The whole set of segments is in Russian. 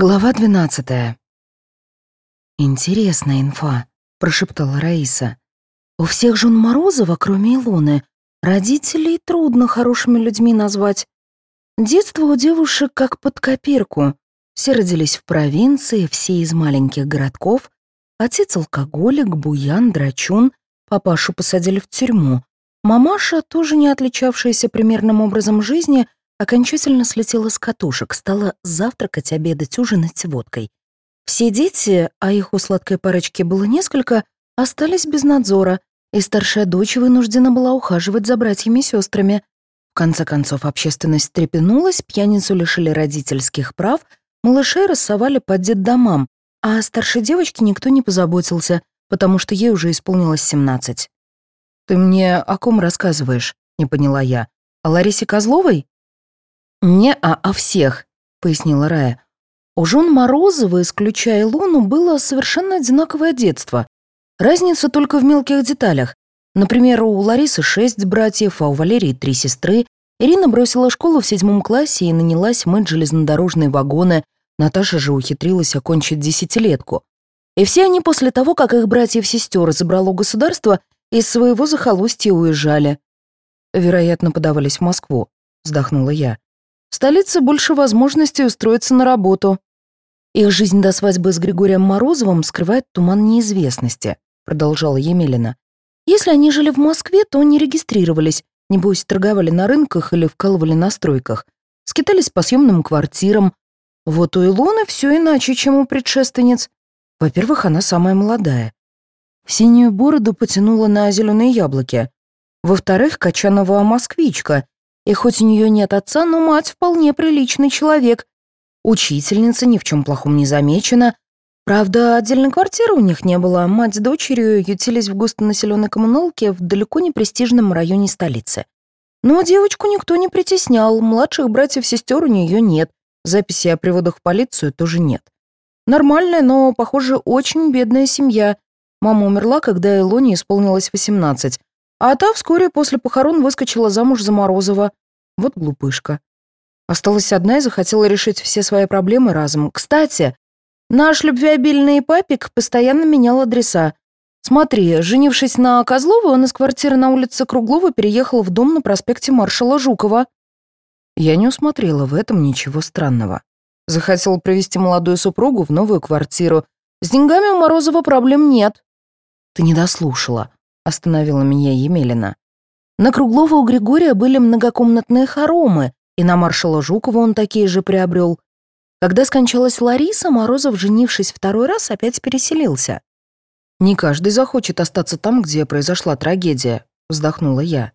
Глава двенадцатая. «Интересная инфа», — прошептала Раиса. «У всех жен Морозова, кроме Илоны, родителей трудно хорошими людьми назвать. Детство у девушек как под копирку. Все родились в провинции, все из маленьких городков. Отец алкоголик, буян, драчун. Папашу посадили в тюрьму. Мамаша, тоже не отличавшаяся примерным образом жизни, — окончательно слетела с катушек, стала завтракать, обедать, ужинать водкой. Все дети, а их у сладкой парочки было несколько, остались без надзора, и старшая дочь вынуждена была ухаживать за братьями и сестрами. В конце концов, общественность трепенулась, пьяницу лишили родительских прав, малышей рассовали по детдомам, а о старшей девочке никто не позаботился, потому что ей уже исполнилось семнадцать. «Ты мне о ком рассказываешь?» — не поняла я. «О Ларисе Козловой?» «Не а о всех», — пояснила Рая. У жен Морозова, исключая Луну, было совершенно одинаковое детство. Разница только в мелких деталях. Например, у Ларисы шесть братьев, а у Валерии три сестры. Ирина бросила школу в седьмом классе и нанялась мыть железнодорожные вагоны. Наташа же ухитрилась окончить десятилетку. И все они после того, как их братьев-сестер забрало государство, из своего захолустья уезжали. Вероятно, подавались в Москву, вздохнула я. В столице больше возможностей устроиться на работу. Их жизнь до свадьбы с Григорием Морозовым скрывает туман неизвестности, продолжала Емелина. Если они жили в Москве, то не регистрировались, небось торговали на рынках или вкалывали на стройках, скитались по съемным квартирам. Вот у Илоны все иначе, чем у предшественниц. Во-первых, она самая молодая. Синюю бороду потянула на зеленые яблоки. Во-вторых, Качанова москвичка, и хоть у нее нет отца, но мать вполне приличный человек. Учительница ни в чем плохом не замечена. Правда, отдельной квартиры у них не было. Мать с дочерью ютились в густонаселенной коммуналке в далеко не престижном районе столицы. Но девочку никто не притеснял, младших братьев-сестер у нее нет. Записи о приводах в полицию тоже нет. Нормальная, но, похоже, очень бедная семья. Мама умерла, когда Илоне исполнилось 18, а та вскоре после похорон выскочила замуж за Морозова. Вот глупышка. Осталась одна и захотела решить все свои проблемы разом. Кстати, наш любвеобильный папик постоянно менял адреса. Смотри, женившись на Козловой, он из квартиры на улице Круглова переехал в дом на проспекте маршала Жукова. Я не усмотрела в этом ничего странного. Захотел привести молодую супругу в новую квартиру. С деньгами у Морозова проблем нет. Ты не дослушала остановила меня Емелина. На Круглова у Григория были многокомнатные хоромы, и на маршала Жукова он такие же приобрел. Когда скончалась Лариса, Морозов, женившись второй раз, опять переселился. «Не каждый захочет остаться там, где произошла трагедия», — вздохнула я.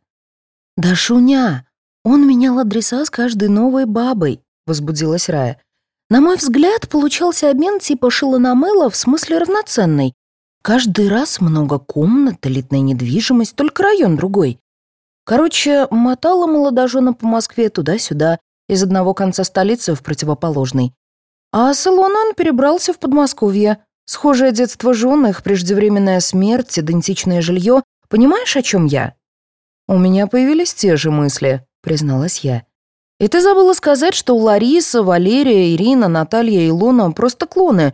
«Да шуня! Он менял адреса с каждой новой бабой», — возбудилась Рая. «На мой взгляд, получался обмен типа шила на мыло в смысле равноценный. Каждый раз много комнат, элитная недвижимость, только район другой. Короче, мотала молодожена по Москве туда-сюда, из одного конца столицы в противоположный. А с он перебрался в Подмосковье. Схожее детство жены, их преждевременная смерть, идентичное жилье. Понимаешь, о чем я? У меня появились те же мысли, призналась я. И ты забыла сказать, что у Лариса, Валерия, Ирина, Наталья и Илона просто клоны,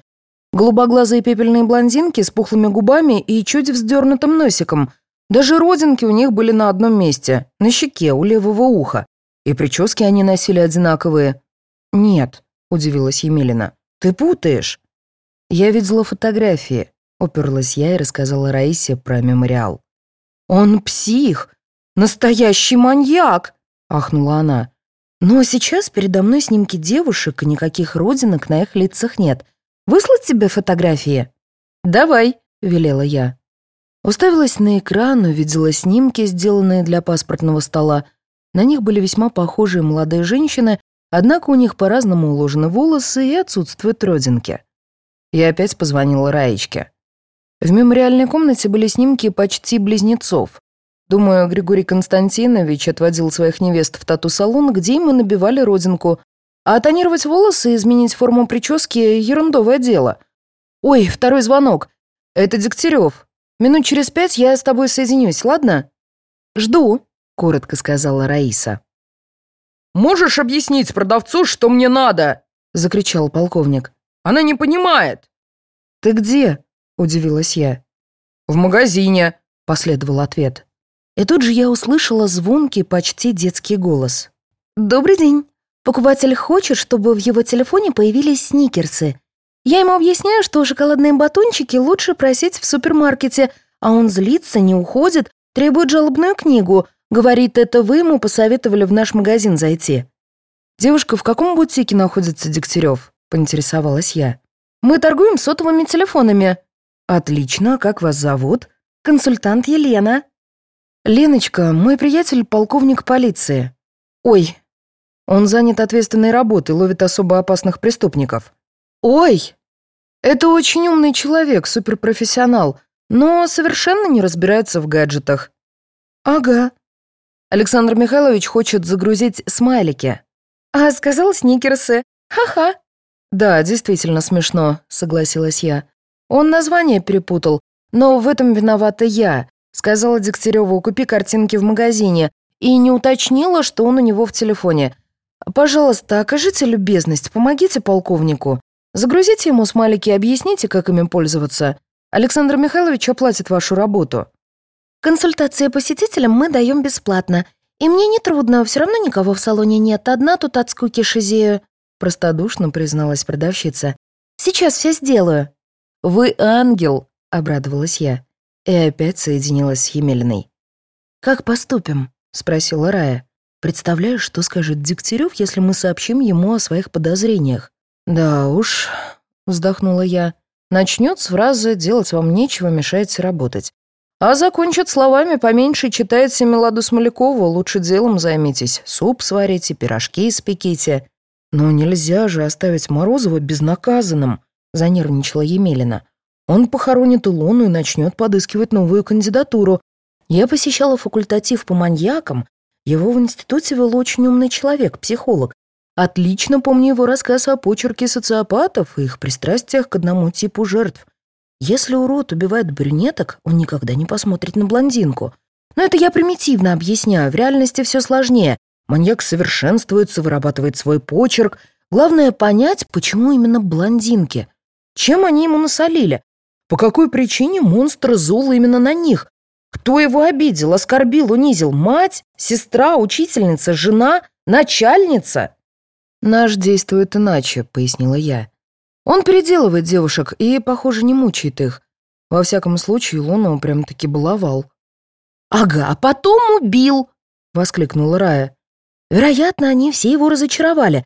Голубоглазые пепельные блондинки с пухлыми губами и чуть вздернутым носиком. Даже родинки у них были на одном месте, на щеке, у левого уха. И прически они носили одинаковые. «Нет», — удивилась Емелина, — «ты путаешь». «Я видела фотографии», — уперлась я и рассказала Раисе про мемориал. «Он псих! Настоящий маньяк!» — ахнула она. «Но сейчас передо мной снимки девушек, и никаких родинок на их лицах нет. Выслать тебе фотографии?» «Давай», — велела я. Уставилась на экран, увидела снимки, сделанные для паспортного стола. На них были весьма похожие молодые женщины, однако у них по-разному уложены волосы и отсутствуют родинки. Я опять позвонила Раечке. В мемориальной комнате были снимки почти близнецов. Думаю, Григорий Константинович отводил своих невест в тату-салон, где им и набивали родинку, а тонировать волосы и изменить форму прически — ерундовое дело. Ой, второй звонок. Это Дегтярев. Минут через пять я с тобой соединюсь, ладно? Жду, коротко сказала Раиса. «Можешь объяснить продавцу, что мне надо?» — закричал полковник. Она не понимает». «Ты где?» — удивилась я. «В магазине», — последовал ответ. И тут же я услышала звонкий, почти детский голос. «Добрый день. Покупатель хочет, чтобы в его телефоне появились сникерсы. Я ему объясняю, что шоколадные батончики лучше просить в супермаркете, а он злится, не уходит, требует жалобную книгу. Говорит, это вы ему посоветовали в наш магазин зайти. «Девушка, в каком бутике находится Дегтярев?» — поинтересовалась я. «Мы торгуем сотовыми телефонами». «Отлично, как вас зовут?» «Консультант Елена». «Леночка, мой приятель — полковник полиции». «Ой». Он занят ответственной работой, ловит особо опасных преступников. «Ой!» Это очень умный человек, суперпрофессионал, но совершенно не разбирается в гаджетах. Ага. Александр Михайлович хочет загрузить смайлики. А сказал сникерсы. Ха-ха. Да, действительно смешно, согласилась я. Он название перепутал, но в этом виновата я. Сказала Дегтяреву, купи картинки в магазине, и не уточнила, что он у него в телефоне. Пожалуйста, окажите любезность, помогите полковнику. Загрузите ему смайлики и объясните, как ими пользоваться. Александр Михайлович оплатит вашу работу». «Консультации посетителям мы даем бесплатно. И мне не трудно, все равно никого в салоне нет, одна тут от скуки шизею», простодушно призналась продавщица. «Сейчас все сделаю». «Вы ангел», — обрадовалась я. И опять соединилась с Емелиной. «Как поступим?» — спросила Рая. «Представляешь, что скажет Дегтярев, если мы сообщим ему о своих подозрениях?» «Да уж», — вздохнула я, — «начнет с фразы «делать вам нечего, мешаете работать». А закончит словами «поменьше читайте Меладу Смолякову, лучше делом займитесь, суп сварите, пирожки испеките». «Но нельзя же оставить Морозова безнаказанным», — занервничала Емелина. «Он похоронит Илону и начнет подыскивать новую кандидатуру. Я посещала факультатив по маньякам. Его в институте вел очень умный человек, психолог. Отлично помню его рассказ о почерке социопатов и их пристрастиях к одному типу жертв. Если урод убивает брюнеток, он никогда не посмотрит на блондинку. Но это я примитивно объясняю, в реальности все сложнее. Маньяк совершенствуется, вырабатывает свой почерк. Главное понять, почему именно блондинки. Чем они ему насолили? По какой причине монстр зол именно на них? Кто его обидел, оскорбил, унизил? Мать, сестра, учительница, жена, начальница? «Наш действует иначе», — пояснила я. «Он переделывает девушек и, похоже, не мучает их. Во всяком случае, Луну прям-таки баловал». «Ага, а потом убил!» — воскликнула Рая. «Вероятно, они все его разочаровали.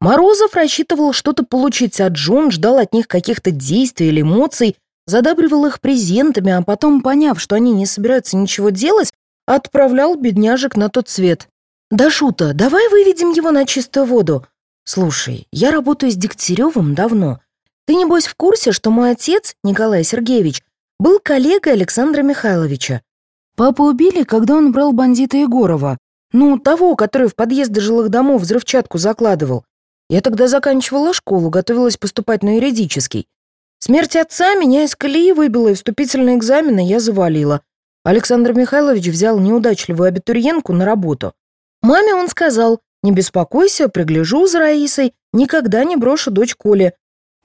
Морозов рассчитывал что-то получить от Джун, ждал от них каких-то действий или эмоций, задабривал их презентами, а потом, поняв, что они не собираются ничего делать, отправлял бедняжек на тот свет. «Да, Шута, давай выведем его на чистую воду. Слушай, я работаю с Дегтяревым давно. Ты, небось, в курсе, что мой отец, Николай Сергеевич, был коллегой Александра Михайловича? Папу убили, когда он брал бандита Егорова. Ну, того, который в подъезды жилых домов взрывчатку закладывал. Я тогда заканчивала школу, готовилась поступать на юридический. Смерть отца меня из колеи выбила, и вступительные экзамены я завалила. Александр Михайлович взял неудачливую абитуриентку на работу. Маме он сказал, не беспокойся, пригляжу за Раисой, никогда не брошу дочь Коли.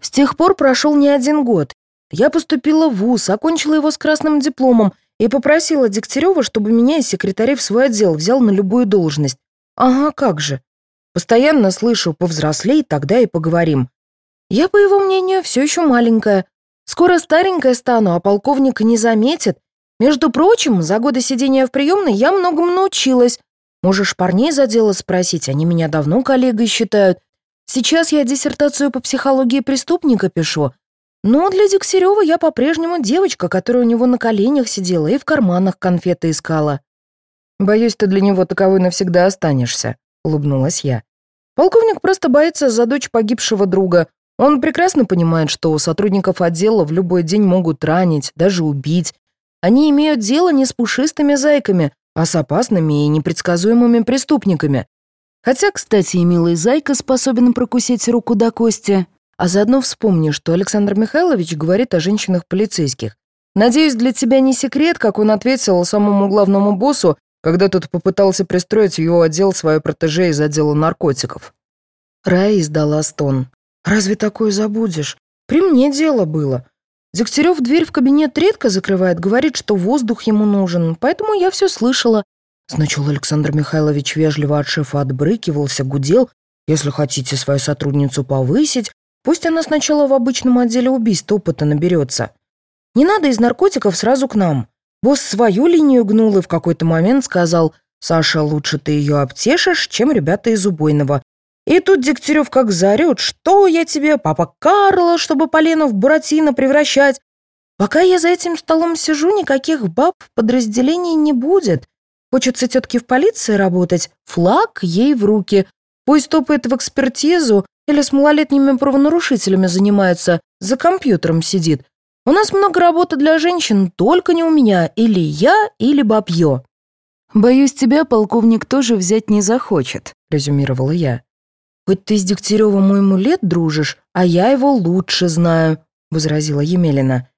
С тех пор прошел не один год. Я поступила в ВУЗ, окончила его с красным дипломом и попросила Дегтярева, чтобы меня из секретарей в свой отдел взял на любую должность. Ага, как же. Постоянно слышу «повзрослей, тогда и поговорим». Я, по его мнению, все еще маленькая. Скоро старенькая стану, а полковника не заметит. Между прочим, за годы сидения в приемной я многому научилась, Можешь парней за дело спросить, они меня давно коллегой считают. Сейчас я диссертацию по психологии преступника пишу. Но для Дегтярева я по-прежнему девочка, которая у него на коленях сидела и в карманах конфеты искала. «Боюсь, ты для него таковой навсегда останешься», — улыбнулась я. «Полковник просто боится за дочь погибшего друга. Он прекрасно понимает, что сотрудников отдела в любой день могут ранить, даже убить. Они имеют дело не с пушистыми зайками, а с опасными и непредсказуемыми преступниками. Хотя, кстати, и милый зайка способен прокусить руку до кости. А заодно вспомни, что Александр Михайлович говорит о женщинах-полицейских. Надеюсь, для тебя не секрет, как он ответил самому главному боссу, когда тот попытался пристроить в его отдел свою протеже из отдела наркотиков. Рая издала стон. Разве такое забудешь? При мне дело было. Дегтярев дверь в кабинет редко закрывает, говорит, что воздух ему нужен, поэтому я все слышала. Сначала Александр Михайлович вежливо от шефа отбрыкивался, гудел. Если хотите свою сотрудницу повысить, пусть она сначала в обычном отделе убийств опыта наберется. Не надо из наркотиков сразу к нам. Босс свою линию гнул и в какой-то момент сказал, «Саша, лучше ты ее обтешишь, чем ребята из убойного. И тут Дегтярев как заорет, что я тебе, папа Карла, чтобы полено в Буратино превращать. Пока я за этим столом сижу, никаких баб в подразделении не будет. Хочется тетке в полиции работать, флаг ей в руки. Пусть топает в экспертизу или с малолетними правонарушителями занимается, за компьютером сидит. У нас много работы для женщин, только не у меня, или я, или бабье. «Боюсь, тебя полковник тоже взять не захочет», — резюмировала я. «Хоть ты с Дегтяревым моему лет дружишь, а я его лучше знаю», — возразила Емелина.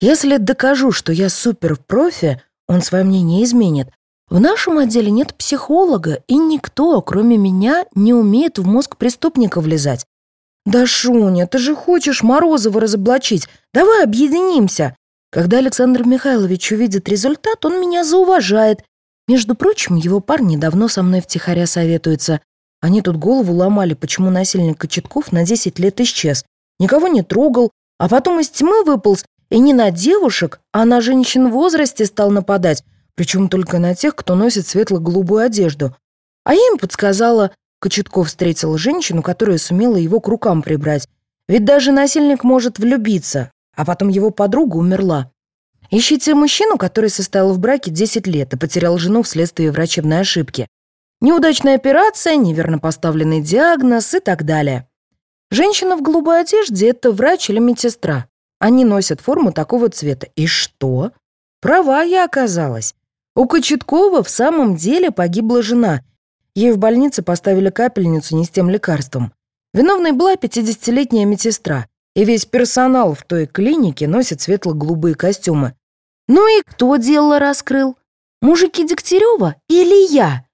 «Если докажу, что я суперпрофи, он свое мнение изменит. В нашем отделе нет психолога, и никто, кроме меня, не умеет в мозг преступника влезать. «Да, Шуня, ты же хочешь Морозова разоблачить. Давай объединимся. Когда Александр Михайлович увидит результат, он меня зауважает. Между прочим, его парни давно со мной втихаря советуются. Они тут голову ломали, почему насильник Кочетков на 10 лет исчез. Никого не трогал, а потом из тьмы выполз и не на девушек, а на женщин в возрасте стал нападать, причем только на тех, кто носит светло-голубую одежду. А я им подсказала, Кочетков встретил женщину, которая сумела его к рукам прибрать. Ведь даже насильник может влюбиться, а потом его подруга умерла. Ищите мужчину, который состоял в браке 10 лет и потерял жену вследствие врачебной ошибки. Неудачная операция, неверно поставленный диагноз и так далее. Женщина в голубой одежде – это врач или медсестра. Они носят форму такого цвета. И что? Права я оказалась. У Кочеткова в самом деле погибла жена. Ей в больнице поставили капельницу не с тем лекарством. Виновной была 50-летняя медсестра, и весь персонал в той клинике носит светло-голубые костюмы. Ну и кто дело раскрыл? Мужики Дегтярева или я?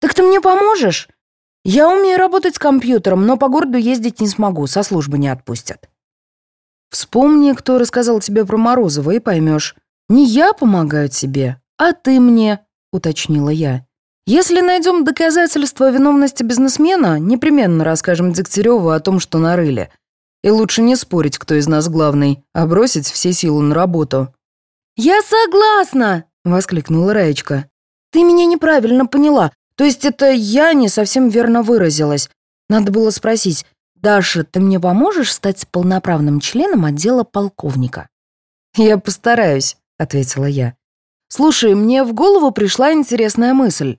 «Так ты мне поможешь? Я умею работать с компьютером, но по городу ездить не смогу, со службы не отпустят». «Вспомни, кто рассказал тебе про Морозова, и поймешь. Не я помогаю тебе, а ты мне», — уточнила я. «Если найдем доказательства виновности бизнесмена, непременно расскажем Дегтяреву о том, что нарыли. И лучше не спорить, кто из нас главный, а бросить все силы на работу». «Я согласна!» — воскликнула Раечка. «Ты меня неправильно поняла. То есть это я не совсем верно выразилась. Надо было спросить, «Даша, ты мне поможешь стать полноправным членом отдела полковника?» «Я постараюсь», — ответила я. «Слушай, мне в голову пришла интересная мысль.